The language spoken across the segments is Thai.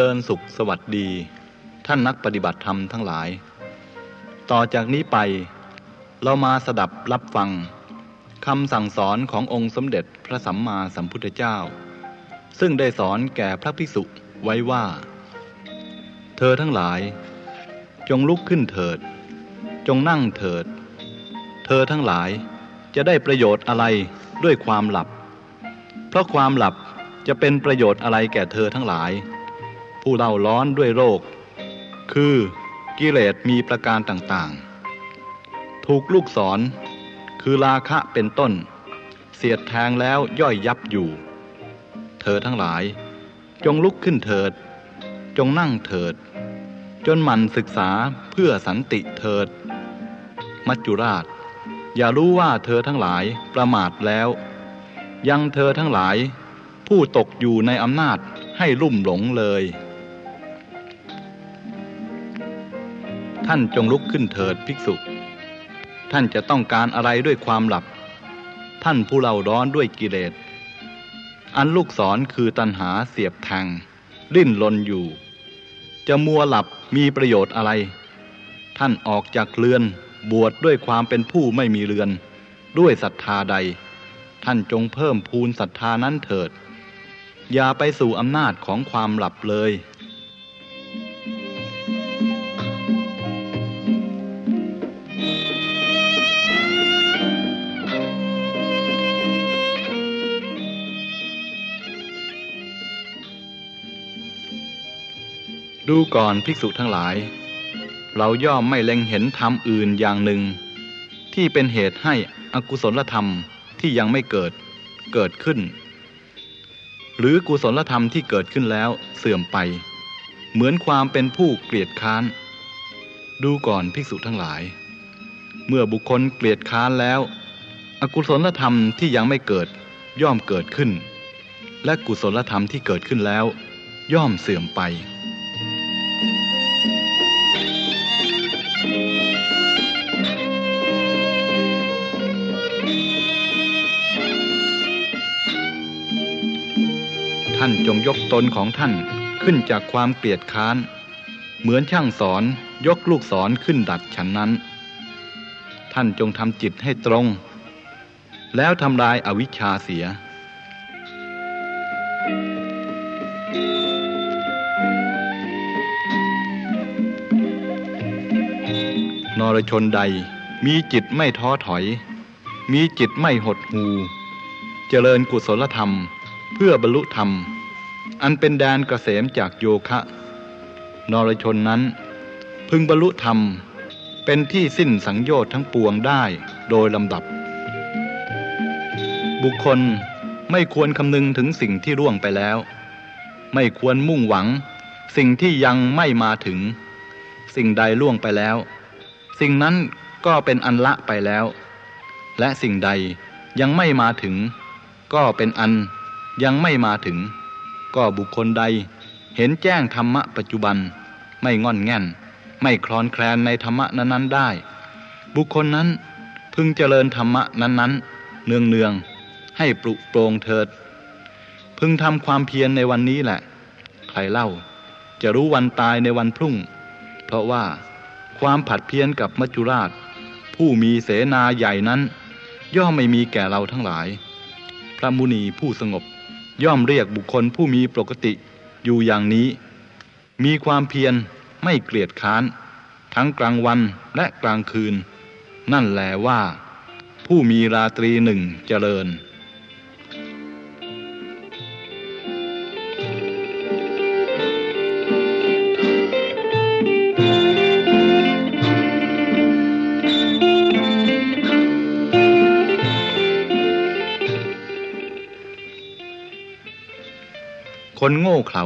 ริญสุขสวัสดี ท่านนักปฏิบัติธรรมทั้งหลาย ต่อจากนี้ไป เรามาสดับรับฟังคำสั่งสอนขององค์สมเด็จพระสัมมาสัมพุทธเจ้า ซึ่งได้สอนแก่พระภิกษุไว้ว่า เธอทั้งหลาย จงลุกขึ้นเถิด จงนั่งเถิด เธอทั้งหลายจะได้ประโยชน์อะไรด้วยความหลับ เพราะความหลับจะเป็นประโยชน์อะไรแก่เธอทั้งหลาย ผู้เล่าร้อนด้วยโรค คือกิเลสมีประการต่างๆ ถูกลูกศร คือราคะเป็นต้น เสียดแทงแล้วย่อยยับอยู่ เธอทั้งหลาย จงลุกขึ้นเถิด จงนั่งเถิด จนมันศึกษาเพื่อสันติเถิด มัจจุราช อย่ารู้ว่าเธอทั้งหลายประมาทแล้ว ยังเธอทั้งหลายผู้ตกอยู่ในอำนาจให้ลุ่มหลงเลย ท่านจงลุกขึ้นเถิดภิกษุ ท่านจะต้องการอะไรด้วยความหลับ ท่านผู้เล่าร้อนด้วยกิเลส อันลูกศรคือตัณหาเสียบแทงดิ้นลนอยู่ จะมัวหลับมีประโยชน์อะไร ท่านออกจากเรือนบวชดด้วยความเป็นผู้ไม่มีเรือน ด้วยศรัทธาใด ท่านจงเพิ่มพูนศรัทธานั้นเถิด อย่าไปสู่อำนาจของความหลับเลย ดูก่อนภิกษุทั้งหลาย เราย่อมไม่เล็งเห็นธรรมอื่นอย่างหนึ่ง ที่เป็นเหตุให้อกุศลธรรมที่ยังไม่เกิดเกิดขึ้น หรือกุศลธรรมที่เกิดขึ้นแล้วเสื่อมไป เหมือนความเป็นผู้เกลียดค้าน ดูก่อนภิกษุทั้งหลาย เมื่อบุคคลเกลียดค้านแล้ว อกุศลธรรมที่ยังไม่เกิดย่อมเกิดขึ้น และกุศลธรรมที่เกิดขึ้นแล้ว ย่อมเสื่อมไป ท่านจงยกตนของท่านขึ้นจากความเกลียดค้าน เหมือนช่างสอนยกลูกศรขึ้นดัดฉันนั้น ท่านจงทำจิตให้ตรง แล้วทำลายอาวิชชาเสียนรชนใดมีจิตไม่ท้อถอย มีจิตไม่หดหู เจริญกุศลธรรม เพื่อบรรลุธรรม อันเป็นแดนเกษมจากโยคะ นรชนนั้น พึงบรรลุธรรมเป็นที่สิ้นสังโยชน์ทั้งปวงได้โดยลำดับ บุคคลไม่ควรคำนึงถึงสิ่งที่ร่วงไปแล้ว ไม่ควรมุ่งหวัง สิ่งที่ยังไม่มาถึง สิ่งใดล่วงไปแล้ว สิ่งนั้นก็เป็นอันละไปแล้ว และสิ่งใดยังไม่มาถึง ก็เป็นอันยังไม่มาถึง ก็บุคคลใด เห็นแจ้งธรรมะปัจจุบัน ไม่งอนแง่น ไม่คลอนแคลนในธรรมะนั้นๆได้ บุคคลนั้นพึงเจริญธรรมะนั้นๆ เนืองๆให้ปลุกโปรงเถิด พึงทำความเพียรในวันนี้แหละ ใครเล่า จะรู้วันตายในวันพรุ่ง เพราะว่าความผัดเพี้ยนกับมัจจุราช ผู้มีเสนาใหญ่นั้น ย่อมไม่มีแก่เราทั้งหลาย พระมุนีผู้สงบ ย่อมเรียกบุคคลผู้มีปกติอยู่อย่างนี้ มีความเพียรไม่เกลียดค้าน ทั้งกลางวันและกลางคืน นั่นแหละว่า ผู้มีราตรีหนึ่งเจริญ คนโง่เขลา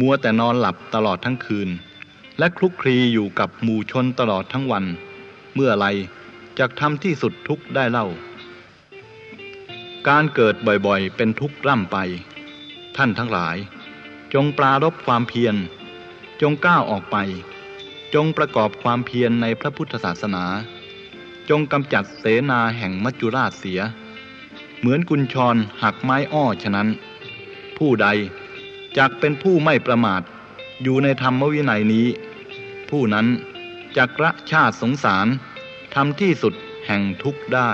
มัวแต่นอนหลับตลอดทั้งคืน และคลุกคลีอยู่กับหมู่ชนตลอดทั้งวัน เมื่อไรจะทำที่สุดทุกได้เล่า การเกิดบ่อยๆ เป็นทุกข์ร่ำไป ท่านทั้งหลาย จงปรารบความเพียร จงก้าวออกไป จงประกอบความเพียรในพระพุทธศาสนา จงกำจัดเสนาแห่งมัจจุราชเสีย เหมือนกุญชรหักไม้อ้อฉะนั้นผู้ใด จักเป็นผู้ไม่ประมาท อยู่ในธรรมวินัยนี้ ผู้นั้นจักระชาติสงสารทำที่สุดแห่งทุกข์ได้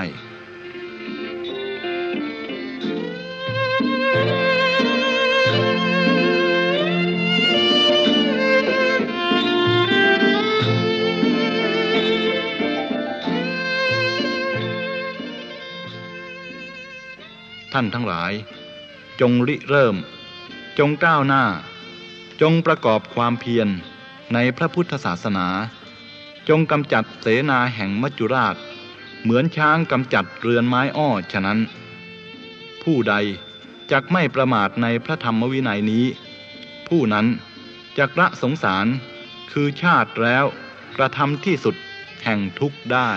ท่านทั้งหลาย จงริเริ่ม จงก้าวหน้า จงประกอบความเพียรในพระพุทธศาสนา จงกำจัดเสนาแห่งมัจจุราช เหมือนช้างกำจัดเรือนไม้อ้อฉะนั้น ผู้ใดจักไม่ประมาทในพระธรรมวินัยนี้ ผู้นั้นจักละสงสารคือชาติแล้วกระทำที่สุดแห่งทุกข์ได้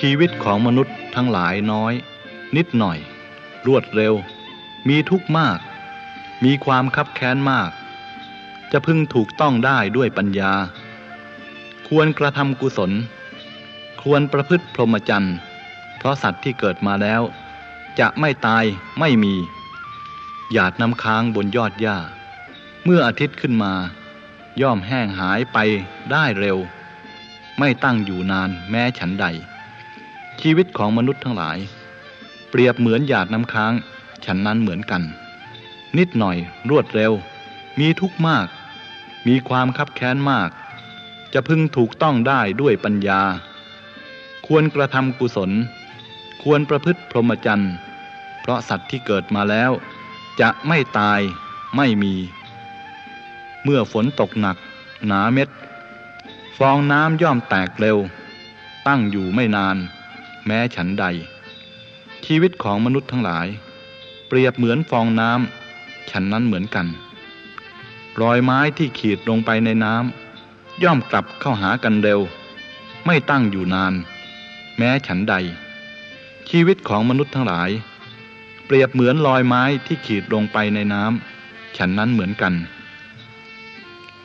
ชีวิตของมนุษย์ทั้งหลายน้อย นิดหน่อย รวดเร็ว มีทุกข์มาก มีความคับแค้นมาก จะพึงถูกต้องได้ด้วยปัญญา ควรกระทำกุศล ควรประพฤติพรหมจรรย์เพราะสัตว์ที่เกิดมาแล้ว จะไม่ตายไม่มี หยาดน้ำค้างบนยอดหญ้า เมื่ออาทิตย์ขึ้นมา ย่อมแห้งหายไปได้เร็ว ไม่ตั้งอยู่นานแม้ฉันใด ชีวิตของมนุษย์ทั้งหลาย เปรียบเหมือนหยาดน้ำค้าง ฉันนั้นเหมือนกัน นิดหน่อยรวดเร็ว มีทุกข์มาก มีความคับแค้นมาก จะพึงถูกต้องได้ด้วยปัญญา ควรกระทำกุศล ควรประพฤติพรหมจรรย์เพราะสัตว์ที่เกิดมาแล้ว จะไม่ตายไม่มี เมื่อฝนตกหนัก หนาเม็ด ฟองน้ำย่อมแตกเร็ว ตั้งอยู่ไม่นาน แม้ฉันใด ชีวิตของมนุษย์ทั้งหลาย เปรียบเหมือนฟองน้ำฉันนั้นเหมือนกัน รอยไม้ที่ขีดลงไปในน้ำย่อมกลับเข้าหากันเร็ว ไม่ตั้งอยู่นาน แม้ฉันใด ชีวิตของมนุษย์ทั้งหลาย เปรียบเหมือนรอยไม้ที่ขีดลงไปในน้ำฉันนั้นเหมือนกัน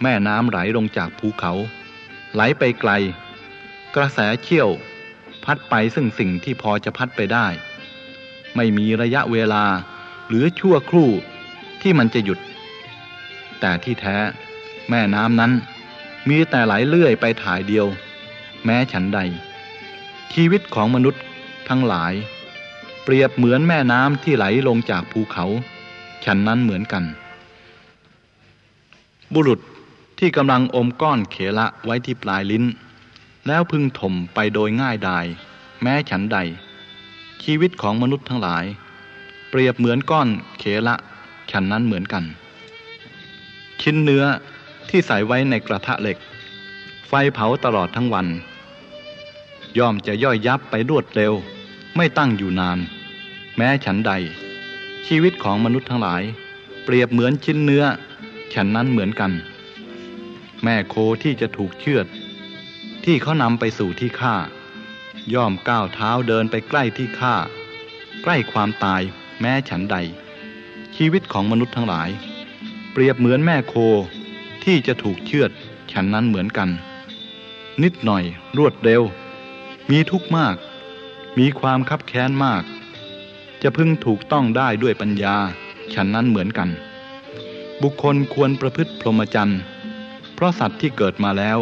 แม่น้ำไหลลงจากภูเขา ไหลไปไกล กระแสเชี่ยว พัดไปซึ่งสิ่งที่พอจะพัดไปได้ ไม่มีระยะเวลาหรือชั่วครู่ที่มันจะหยุด แต่ที่แท้แม่น้ำนั้น มีแต่ไหลเลื่อยไปถ่ายเดียว แม้ฉันใด ชีวิตของมนุษย์ทั้งหลาย เปรียบเหมือนแม่น้ำที่ไหลลงจากภูเขา ฉันนั้นเหมือนกัน บุรุษที่กำลังอมก้อนเขละไว้ที่ปลายลิ้น แล้วพึงถมไปโดยง่ายดาย แม้ฉันใด ชีวิตของมนุษย์ทั้งหลาย เปรียบเหมือนก้อนเขละฉันนั้นเหมือนกัน ชิ้นเนื้อที่ใส่ไว้ในกระทะเหล็ก ไฟเผาตลอดทั้งวัน ย่อมจะย่อยยับไปรวดเร็ว ไม่ตั้งอยู่นาน แม้ฉันใด ชีวิตของมนุษย์ทั้งหลาย เปรียบเหมือนชิ้นเนื้อ ฉันนั้นเหมือนกัน แม่โคที่จะถูกเชือด ที่เขานำไปสู่ที่ฆ่า ย่อมก้าวเท้าเดินไปใกล้ที่ฆ่า ใกล้ความตายแม้ฉันใด ชีวิตของมนุษย์ทั้งหลาย เปรียบเหมือนแม่โคที่จะถูกเชือดฉันนั้นเหมือนกัน นิดหน่อยรวดเร็ว มีทุกข์มาก มีความคับแค้นมาก จะพึงถูกต้องได้ด้วยปัญญา ฉันนั้นเหมือนกัน บุคคลควรประพฤติพรหมจรรย์เพราะสัตว์ที่เกิดมาแล้ว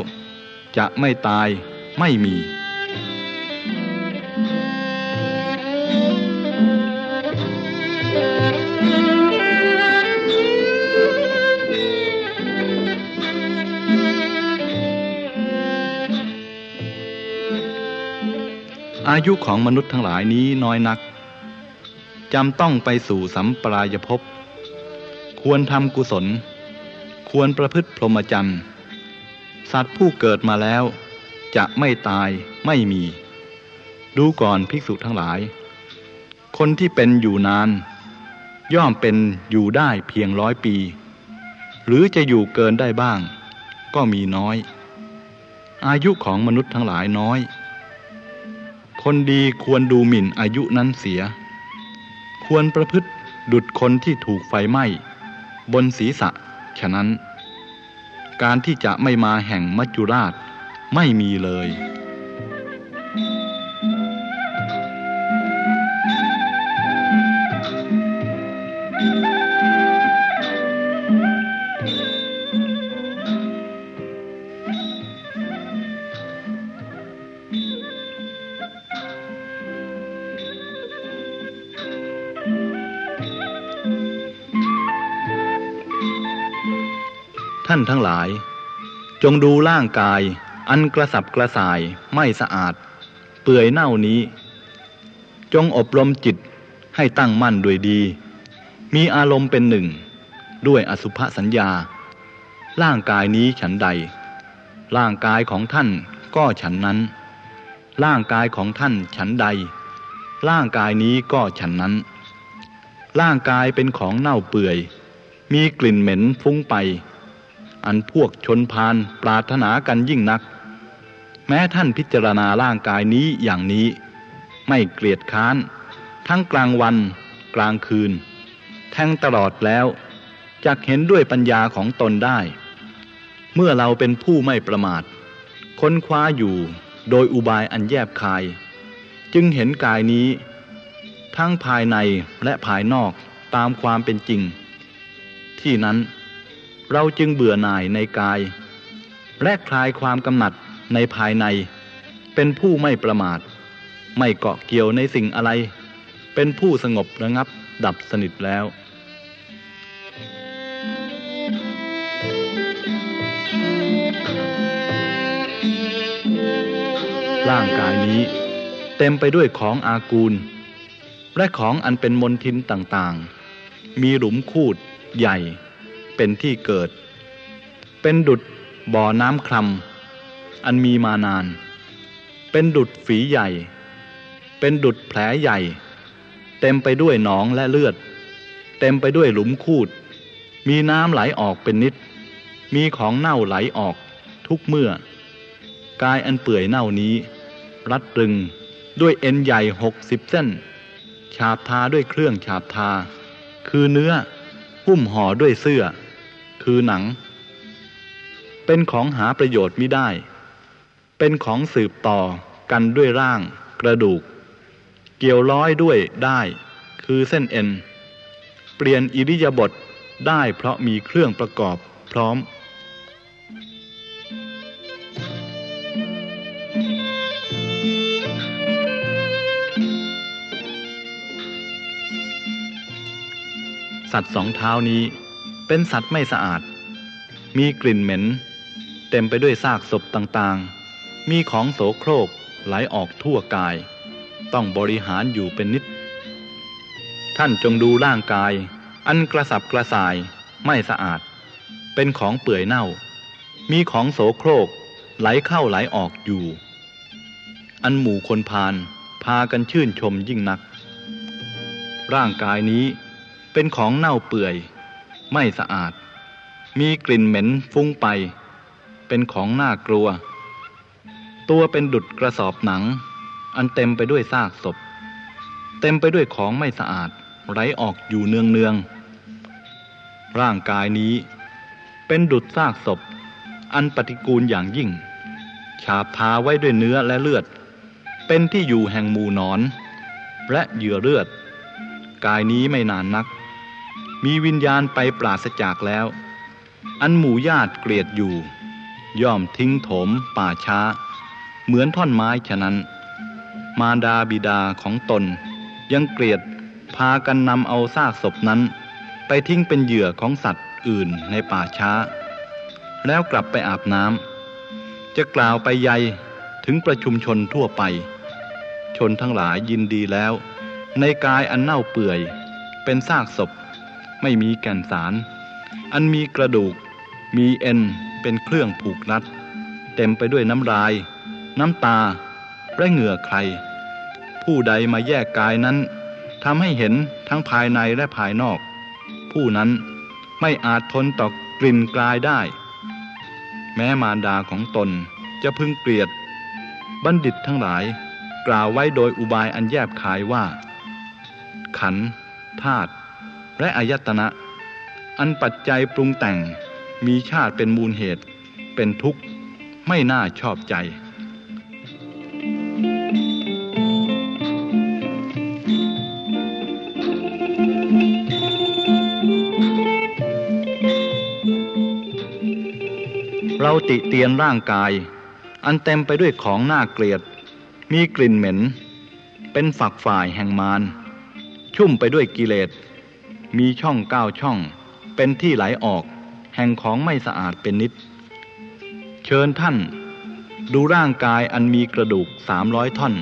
จะไม่ตายไม่มี อายุของมนุษย์ทั้งหลายนี้น้อยนักจำต้องไปสู่สัมปรายภพ ควรทำกุศล ควรประพฤติพรหมจรรย์ สัตว์ผู้เกิดมาแล้ว จะไม่ตายไม่มี ดูก่อนภิกษุทั้งหลาย คนที่เป็นอยู่นาน ย่อมเป็นอยู่ได้เพียงร้อยปี หรือจะอยู่เกินได้บ้าง ก็มีน้อย อายุของมนุษย์ทั้งหลายน้อย คนดีควรดูหมิ่นอายุนั้นเสีย ควรประพฤติดุดคนที่ถูกไฟไหม้ บนศีรษะฉะนั้น การที่จะไม่มาแห่งมัจจุราชไม่มีเลย ท่านทั้งหลาย จงดูร่างกาย อันกระสับกระส่ายไม่สะอาด เปื่อยเน่านี้ จงอบรมจิตให้ตั้งมั่นด้วยดี มีอารมณ์เป็นหนึ่ง ด้วยอสุภสัญญา ร่างกายนี้ฉันใด ร่างกายของท่านก็ฉันนั้น ร่างกายของท่านฉันใด ร่างกายนี้ก็ฉันนั้น ร่างกายเป็นของเน่าเปื่อย มีกลิ่นเหม็นฟุ้งไป อันพวกชนพานปรารถนากันยิ่งนัก แม้ท่านพิจารณาร่างกายนี้อย่างนี้ ไม่เกลียดค้าน ทั้งกลางวัน กลางคืน แทงตลอดแล้วจักเห็นด้วยปัญญาของตนได้ เมื่อเราเป็นผู้ไม่ประมาท ค้นคว้าอยู่โดยอุบายอันแยบคาย จึงเห็นกายนี้ ทั้งภายในและภายนอกตามความเป็นจริง ที่นั้น เราจึงเบื่อหน่ายในกาย และคลายความกำหนัดในภายใน เป็นผู้ไม่ประมาท ไม่เกาะเกี่ยวในสิ่งอะไร เป็นผู้สงบระงับดับสนิทแล้วร่างกายนี้เต็มไปด้วยของอากูล และของอันเป็นมนทินต่างๆ มีหลุมคูดใหญ่ เป็นที่เกิด เป็นดุดบ่อน้ำคลำอันมีมานาน เป็นดุดฝีใหญ่ เป็นดุดแผลใหญ่ เต็มไปด้วยหนองและเลือด เต็มไปด้วยหลุมคูด มีน้ำไหลออกเป็นนิด มีของเน่าไหลออกทุกเมื่อ กายอันเปื่อยเน่านี้ รัดรึงด้วยเอ็นใหญ่หกสิบเส้น ฉาบทาด้วยเครื่องฉาบทา คือเนื้อหุ้มห่อด้วยเสื้อ คือหนัง เป็นของหาประโยชน์ไม่ได้ เป็นของสืบต่อกันด้วยร่าง กระดูก เกี่ยวร้อยด้วยได้ คือเส้นเอ็น เปลี่ยนอิริยาบถได้เพราะมีเครื่องประกอบพร้อมสัตว์สองเท้านี้ เป็นสัตว์ไม่สะอาด มีกลิ่นเหม็น เต็มไปด้วยซากศพต่างๆ มีของโสโครกไหลออกทั่วกาย ต้องบริหารอยู่เป็นนิด ท่านจงดูร่างกาย อันกระสับกระส่ายไม่สะอาด เป็นของเปื่อยเน่า มีของโสโครกไหลเข้าไหลออกอยู่ อันหมู่คนพาลพากันชื่นชมยิ่งนัก ร่างกายนี้เป็นของเน่าเปื่อย ไม่สะอาด มีกลิ่นเหม็นฟุ้งไป เป็นของน่ากลัว ตัวเป็นดุดกระสอบหนัง อันเต็มไปด้วยซากศพ เต็มไปด้วยของไม่สะอาดไหลออกอยู่เนืองเนืองร่างกายนี้เป็นดุดซากศพ อันปฏิกูลอย่างยิ่ง ฉาบทาไว้ด้วยเนื้อและเลือด เป็นที่อยู่แห่งหมู่นอน และเหยื่อเลือด กายนี้ไม่นานนัก มีวิญญาณไปปราศจากแล้ว อันหมู่ญาติเกลียดอยู่ ย่อมทิ้งโถมป่าช้า เหมือนท่อนไม้ฉะนั้น มารดาบิดาของตน ยังเกลียดพากันนำเอาซากศพนั้น ไปทิ้งเป็นเหยื่อของสัตว์อื่นในป่าช้า แล้วกลับไปอาบน้ำจะกล่าวไปใยถึงประชุมชนทั่วไป ชนทั้งหลายยินดีแล้ว ในกายอันเน่าเปื่อย เป็นซากศพ ไม่มีแก่นสาร อันมีกระดูก มีเอ็นเป็นเครื่องผูกรัด เต็มไปด้วยน้ำลาย น้ำตา และเหงื่อใคร ผู้ใดมาแยกกายนั้นทำให้เห็นทั้งภายในและภายนอก ผู้นั้นไม่อาจทนต่อกลิ่นกลายได้ แม้มารดาของตนจะพึงเกลียด บัณฑิตทั้งหลาย กล่าวไว้โดยอุบายอันแยบคายว่า ขันธ์ธาตุ และอายตนะ อันปัจจัยปรุงแต่งมีชาติเป็นมูลเหตุ เป็นทุกข์ไม่น่าชอบใจ เราติเตียนร่างกาย อันเต็มไปด้วยของน่าเกลียด มีกลิ่นเหม็น เป็นฝักฝ่ายแห่งมาร ชุ่มไปด้วยกิเลส มีช่องเก้าช่อง เป็นที่ไหลออก แห่งของไม่สะอาดเป็นนิด เชิญท่าน ดูร่างกายอันมีกระดูกสามร้อยท่อน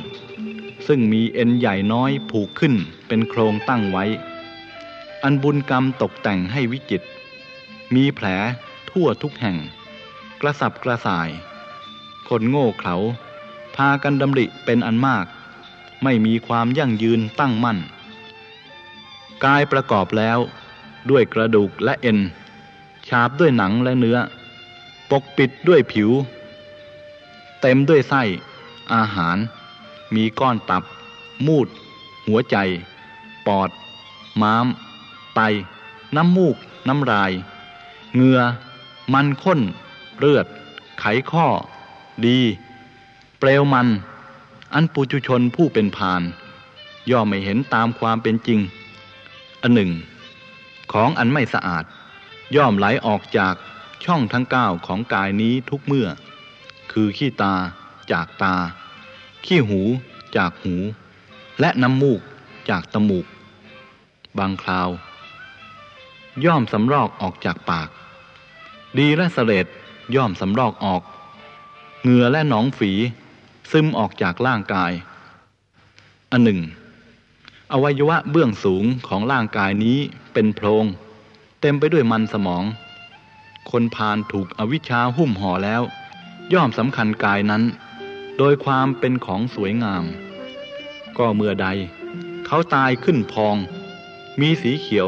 ซึ่งมีเอ็นใหญ่น้อยผูกขึ้นเป็นโครงตั้งไว้ อันบุญกรรมตกแต่งให้วิจิต มีแผลทั่วทุกแห่ง กระสับกระส่าย คนโง่เขลาพากันดำริเป็นอันมาก ไม่มีความยั่งยืนตั้งมั่น กายประกอบแล้ว ด้วยกระดูกและเอ็น ฉาบด้วยหนังและเนื้อ ปกปิดด้วยผิว เต็มด้วยไส้ อาหาร มีก้อนตับ มูด หัวใจ ปอด ม้าม ไต น้ำมูก น้ำลาย เหงื่อ มันข้น เลือด ไขข้อ ดี เปลวมัน อันปุจุชนผู้เป็นพาน ย่อมไม่เห็นตามความเป็นจริง อันหนึ่ง ของอันไม่สะอาด ย่อมไหลออกจากช่องทั้งเก้าของกายนี้ทุกเมื่อ คือขี้ตาจากตา ขี้หูจากหู และน้ำมูกจากตมูก บางคราว ย่อมสำรอกออกจากปาก ดีและเสลดย่อมสำรอกออก เหงื่อและหนองฝีซึมออกจากร่างกาย อันหนึ่ง อวัยวะเบื้องสูงของร่างกายนี้เป็นโพรง เต็มไปด้วยมันสมอง คนพาลถูกอวิชชาหุ้มห่อแล้ว ย่อมสำคัญกายนั้น โดยความเป็นของสวยงาม ก็เมื่อใด เขาตายขึ้นพอง มีสีเขียว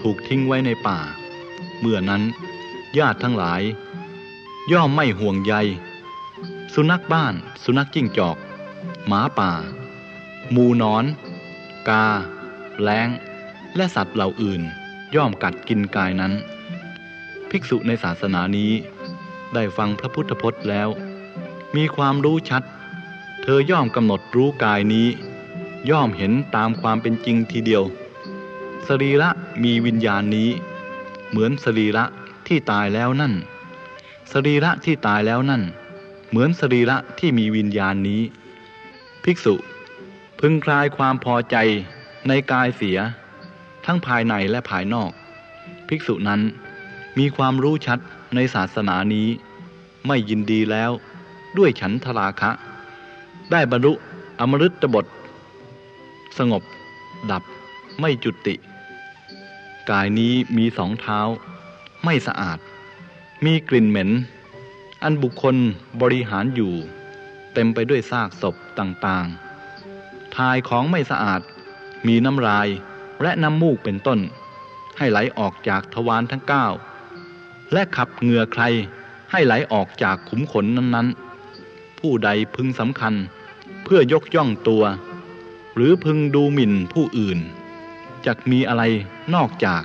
ถูกทิ้งไว้ในป่า เมื่อนั้นญาติทั้งหลาย ย่อมไม่ห่วงใย สุนัขบ้าน สุนัขจิ้งจอก หมาป่าหมูนอน กา แล้ง และสัตว์เหล่าอื่น ย่อมกัดกินกายนั้น ภิกษุในศาสนานี้ ได้ฟังพระพุทธพจน์แล้ว มีความรู้ชัด เธอย่อมกำหนดรู้กายนี้ ย่อมเห็นตามความเป็นจริงทีเดียว สรีระมีวิญญาณนี้ เหมือนสรีระที่ตายแล้วนั่น สรีระที่ตายแล้วนั่น เหมือนสรีระที่มีวิญญาณนี้ ภิกษุ พึงคลายความพอใจในกายเสีย ทั้งภายในและภายนอก ภิกษุนั้นมีความรู้ชัดในศาสนานี้ ไม่ยินดีแล้วด้วยฉันทราคะ ได้บรรลุอมฤตบท สงบ ดับไม่จุติ กายนี้มีสองเท้า ไม่สะอาด มีกลิ่นเหม็น อันบุคคลบริหารอยู่ เต็มไปด้วยซากศพต่างๆ ทายของไม่สะอาด มีน้ำลายและน้ำมูกเป็นต้น ให้ไหลออกจากทวารทั้งเก้าและขับเหงื่อใครให้ไหลออกจากขุมขนนั้นๆ ผู้ใดพึงสำคัญเพื่อยกย่องตัว หรือพึงดูหมิ่นผู้อื่นจะมีอะไรนอกจาก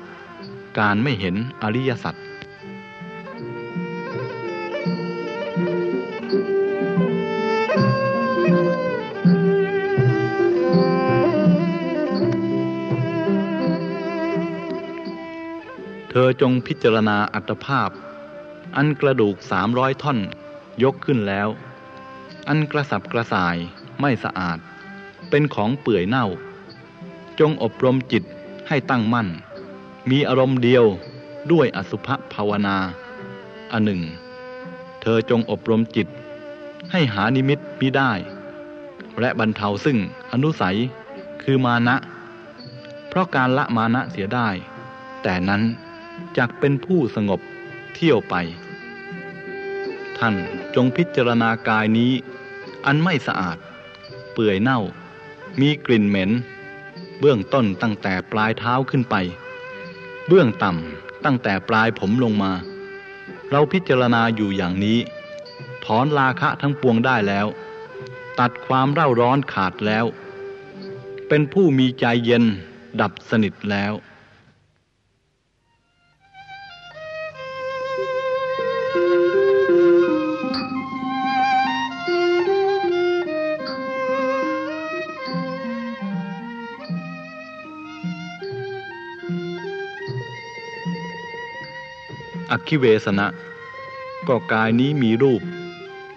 การไม่เห็นอริยสัจ อจงพิจารณาอัตภาพ อันกระดูกสามร้อยท่อน ยกขึ้นแล้ว อันกระสับกระส่ายไม่สะอาด เป็นของเปื่อยเน่า จงอบรมจิตให้ตั้งมั่น มีอารมณ์เดียวด้วยอสุภภาวนา อันหนึ่ง เธอจงอบรมจิต ให้หานิมิตมิได้ และบรรเทาซึ่งอนุสัยคือมานะ เพราะการละมานะเสียได้ แต่นั้น จักเป็นผู้สงบเที่ยวไป ท่านจงพิจารณากายนี้ อันไม่สะอาด เปื่อยเน่า มีกลิ่นเหม็น เบื้องต้นตั้งแต่ปลายเท้าขึ้นไป เบื้องต่ำตั้งแต่ปลายผมลงมา เราพิจารณาอยู่อย่างนี้ ถอนราคะทั้งปวงได้แล้ว ตัดความเร่าร้อนขาดแล้ว เป็นผู้มีใจเย็นดับสนิทแล้ว คิเวสนะ ก็กายนี้มีรูป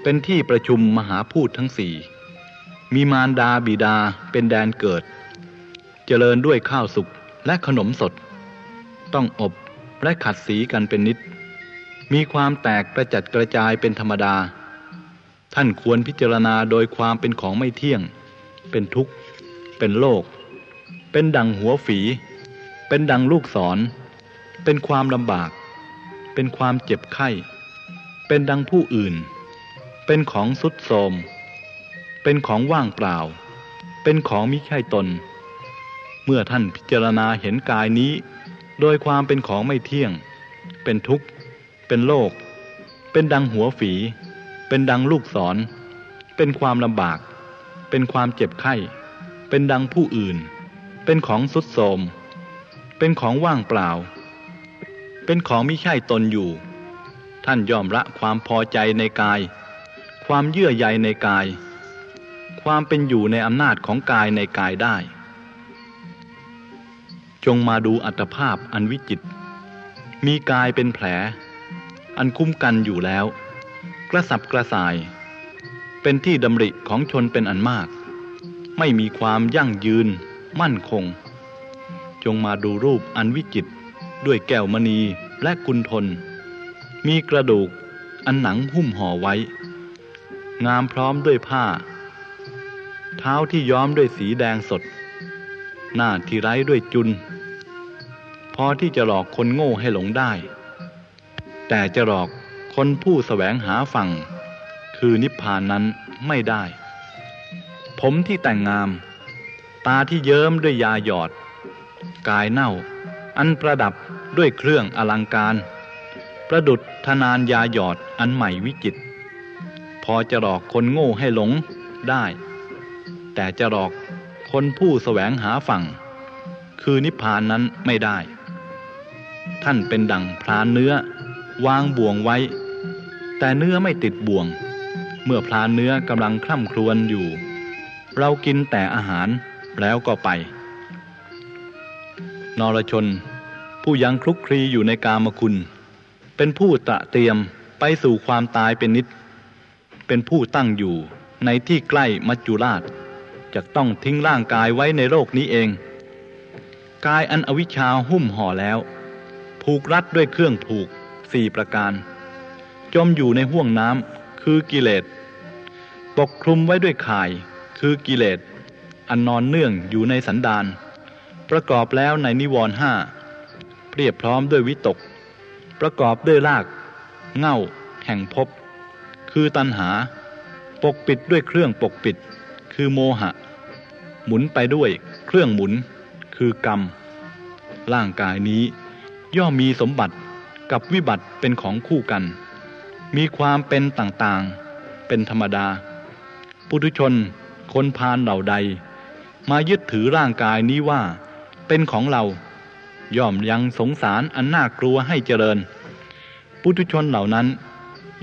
เป็นที่ประชุมมหาพูดทั้งสี่ มีมารดาบิดาเป็นแดนเกิด เจริญด้วยข้าวสุกและขนมสด ต้องอบและขัดสีกันเป็นนิด มีความแตกกระจัดกระจายเป็นธรรมดา ท่านควรพิจารณาโดยความเป็นของไม่เที่ยง เป็นทุกข์ เป็นโลก เป็นดังหัวฝี เป็นดังลูกศร เป็นความลำบาก เป็นความเจ็บไข้ เป็นดังผู้อื่น เป็นของสุดโทมเป็นของว่างเปล่า เป็นของมิใช่ตน เมื่อท่านพิจารณาเห็นกายนี้ โดยความเป็นของไม่เที่ยง เป็นทุกข์ เป็นโลก เป็นดังหัวฝี เป็นดังลูกศร เป็นความลำบาก เป็นความเจ็บไข้ เป็นดังผู้อื่น เป็นของสุดโทมเป็นของว่างเปล่า เป็นของมิใช่ตนอยู่ ท่านยอมละความพอใจในกาย ความเยื่อใยในกาย ความเป็นอยู่ในอำนาจของกายในกายได้ จงมาดูอัตภาพอันวิจิต มีกายเป็นแผล อันคุ้มกันอยู่แล้ว กระสับกระส่าย เป็นที่ดำริของชนเป็นอันมาก ไม่มีความยั่งยืน มั่นคง จงมาดูรูปอันวิจิต ด้วยแก้วมณีและกุลทน มีกระดูกอันหนังหุ้มห่อไว้ งามพร้อมด้วยผ้า เท้าที่ย้อมด้วยสีแดงสด หน้าที่ไร้ด้วยจุน พอที่จะหลอกคนโง่ให้หลงได้ แต่จะหลอกคนผู้แสวงหาฝั่ง คือนิพพานนั้นไม่ได้ ผมที่แต่งงาม ตาที่เยิ้มด้วยยาหยอด กายเน่า อันประดับด้วยเครื่องอลังการ ประดุดธนานยาหยอดอันใหม่วิจิต พอจะหลอกคนโง่ให้หลงได้ แต่จะหลอกคนผู้แสวงหาฝั่ง คือนิพพานนั้นไม่ได้ ท่านเป็นดั่งพรานเนื้อ วางบ่วงไว้ แต่เนื้อไม่ติดบ่วง เมื่อพรานเนื้อกำลังคล่ำครวญอยู่ เรากินแต่อาหารแล้วก็ไป นรชน ผู้ยังคลุกคลีอยู่ในกามคุณ เป็นผู้ตระเตรียมไปสู่ความตายเป็นนิด เป็นผู้ตั้งอยู่ในที่ใกล้มัจจุราชจะต้องทิ้งร่างกายไว้ในโลกนี้เอง กายอันอวิชชาหุ้มห่อแล้ว ผูกรัดด้วยเครื่องผูกสี่ประการ จมอยู่ในห่วงน้ำคือกิเลสปกคลุมไว้ด้วยข่ายคือกิเลสอันนอนเนื่องอยู่ในสันดาน ประกอบแล้วในนิวรณ์ห้าเปรียบพร้อมด้วยวิตก ประกอบด้วยราก เง่า แห่งภพคือตัณหา ปกปิดด้วยเครื่องปกปิด คือโมหะ หมุนไปด้วยเครื่องหมุน คือกรรม ร่างกายนี้ ย่อมมีสมบัติกับวิบัติเป็นของคู่กัน มีความเป็นต่างๆ เป็นธรรมดา ปุถุชน คนพาลเหล่าใด มายึดถือร่างกายนี้ว่า เป็นของเรา ย่อมยังสงสารอันน่ากลัวให้เจริญ ปุถุชนเหล่านั้น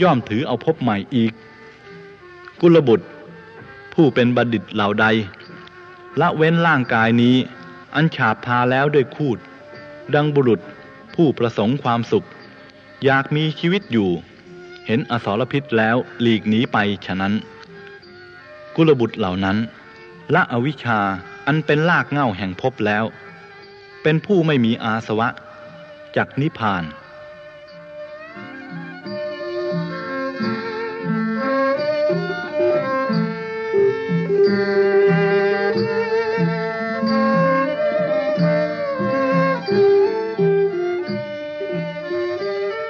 ย่อมถือเอาพบใหม่อีก กุลบุตร ผู้เป็นบัณฑิตเหล่าใด ละเว้นร่างกายนี้ อันฉาบทาแล้วด้วยคูด ดังบุรุษผู้ประสงค์ความสุข อยากมีชีวิตอยู่ เห็นอสรพิษแล้วหลีกหนีไปฉะนั้น กุลบุตรเหล่านั้นละอวิชชาอันเป็นลากเง้าแห่งภพแล้ว เป็นผู้ไม่มีอาสวะจากนิพพาน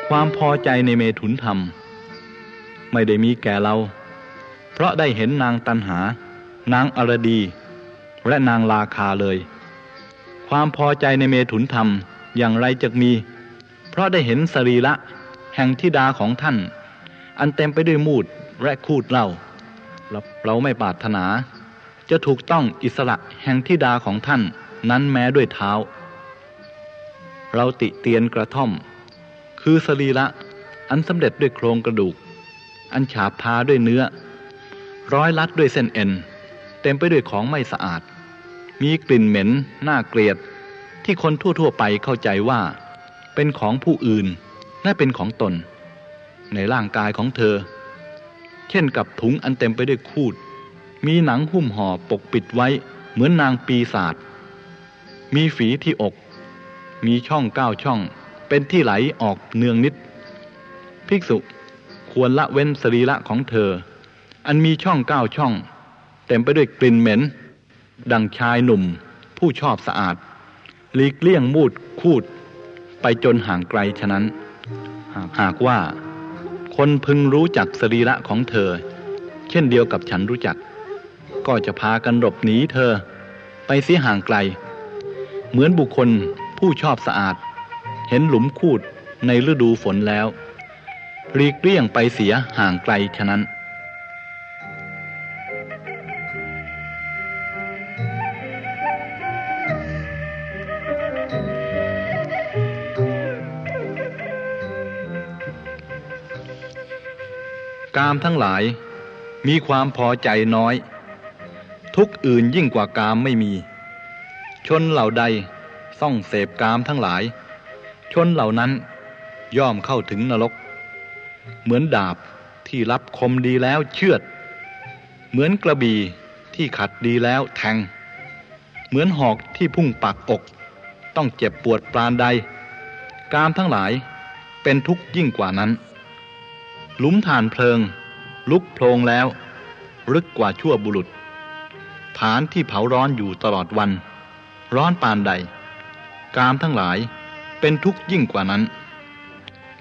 ความพอใจในเมถุนธรรม ไม่ได้มีแก่เรา เพราะได้เห็นนางตันหานางอรดี และนางลาคาเลย ความพอใจในเมถุนธรรมอย่างไรจะมี เพราะได้เห็นสรีระแห่งทิดาของท่าน อันเต็มไปด้วยมูดและคูดเล่าเราไม่ปรารถนา จะถูกต้องอิสระแห่งทิดาของท่านนั้นแม้ด้วยเท้า เราติเตียนกระท่อม คือสรีระอันสำเร็จด้วยโครงกระดูก อันฉาบทาด้วยเนื้อ ร้อยลัดด้วยเส้นเอ็น เต็มไปด้วยของไม่สะอาด มีกลิ่นเหม็นน่าเกลียด ที่คนทั่วๆไปเข้าใจว่า เป็นของผู้อื่นและเป็นของตน ในร่างกายของเธอ เช่นกับถุงอันเต็มไปด้วยคูด มีหนังหุ้มห่อปกปิดไว้เหมือนนางปีศาจมีฝีที่อก มีช่องเก้าช่อง เป็นที่ไหลออกเนืองนิด ภิกษุควรละเว้นสรีระของเธอ อันมีช่องเก้าช่อง เต็มไปด้วยกลิ่นเหม็น ดังชายหนุ่ม ผู้ชอบสะอาดหลีกเลี่ยงมูดคูด ไปจนห่างไกลฉะนั้น หากว่า คนพึงรู้จักสรีระของเธอ เช่นเดียวกับฉันรู้จัก ก็จะพากันหลบหนีเธอ ไปเสียห่างไกล เหมือนบุคคลผู้ชอบสะอาด เห็นหลุมคูดในฤดูฝนแล้วหลีกเลี่ยงไปเสียห่างไกลฉะนั้น กามทั้งหลาย มีความพอใจน้อย ทุกอื่นยิ่งกว่ากามไม่มี ชนเหล่าใดส่องเสพกามทั้งหลาย ชนเหล่านั้นย่อมเข้าถึงนรก เหมือนดาบที่รับคมดีแล้วเชือด เหมือนกระบี่ที่ขัดดีแล้วแทง เหมือนหอกที่พุ่งปักอก ต้องเจ็บปวดปรานใด กามทั้งหลายเป็นทุกข์ยิ่งกว่านั้น หลุมฐานเพลิง ลุกโพลงแล้ว ลึกกว่าชั่วบุรุษ ฐานที่เผาร้อนอยู่ตลอดวัน ร้อนปานใด กามทั้งหลายเป็นทุกข์ยิ่งกว่านั้น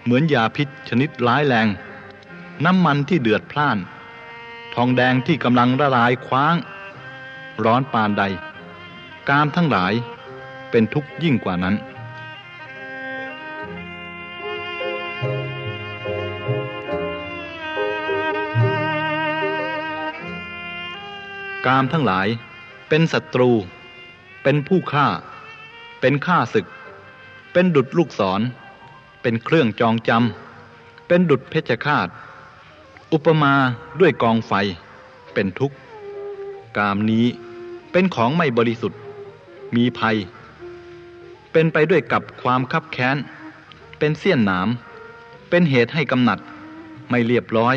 เหมือนยาพิษชนิดร้ายแรง น้ำมันที่เดือดพล่าน ทองแดงที่กำลังละลายคว้าง ร้อนปานใด กามทั้งหลายเป็นทุกข์ยิ่งกว่านั้น กามทั้งหลาย เป็นศัตรู เป็นผู้ฆ่า เป็นฆ่าศึก เป็นดุดลูกศร เป็นเครื่องจองจำเป็นดุดเพชฌฆาต อุปมาด้วยกองไฟ เป็นทุกข์ กามนี้เป็นของไม่บริสุทธิ์ มีภัย เป็นไปด้วยกับความคับแค้น เป็นเสี้ยนหนาม เป็นเหตุให้กำหนัด ไม่เรียบร้อย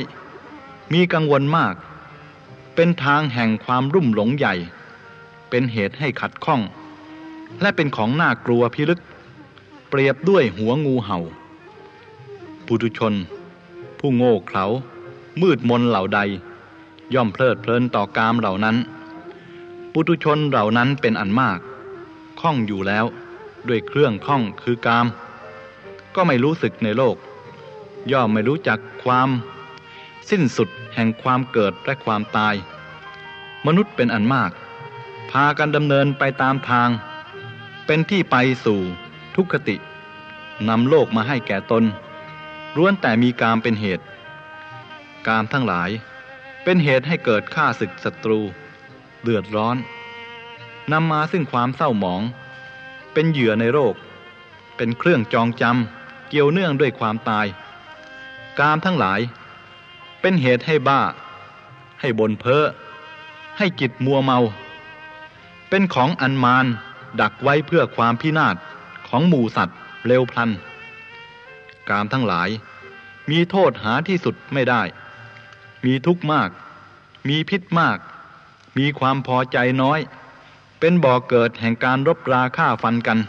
มีกังวลมาก เป็นทางแห่งความรุ่มหลงใหญ่ เป็นเหตุให้ขัดข้อง และเป็นของน่ากลัวพิลึก เปรียบด้วยหัวงูเห่า ปุถุชน ผู้โง่เขลามืดมนเหล่าใด ย่อมเพลิดเพลินต่อกามเหล่านั้น ปุถุชนเหล่านั้นเป็นอันมากข้องอยู่แล้วด้วยเครื่องข้องคือกาม ก็ไม่รู้สึกในโลก ย่อมไม่รู้จักความ สิ้นสุดแห่งความเกิดและความตาย มนุษย์เป็นอันมาก พากันดำเนินไปตามทาง เป็นที่ไปสู่ทุกขตินำโลกมาให้แก่ตนล้วนแต่มีกามเป็นเหตุ กามทั้งหลายเป็นเหตุให้เกิดฆ่าศึกศัตรู เดือดร้อนนำมาซึ่งความเศร้าหมอง เป็นเหยื่อในโรค เป็นเครื่องจองจำเกี่ยวเนื่องด้วยความตาย กามทั้งหลาย เป็นเหตุให้บ้า ให้บนเพ้อ ให้จิตมัวเมา เป็นของอันมานดักไว้เพื่อความพินาศของหมู่สัตว์เร็วพลัน กามทั้งหลาย มีโทษหาที่สุดไม่ได้ มีทุกข์มาก มีพิษมาก มีความพอใจน้อย เป็นบ่อเกิดแห่งการรบราฆ่าฟันกัน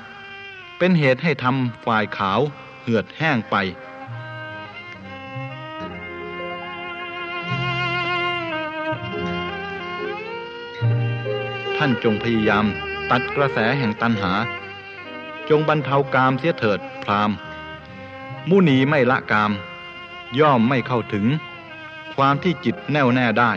เป็นเหตุให้ทำฝ่ายขาวเหือดแห้งไปานจงพยายาม ตัดกระแสแห่งตันหา จงบรรเทากามเสียเถิดพรามมุนีไม่ละกาม ย่อมไม่เข้าถึง ความที่จิตแน่วแน่ได้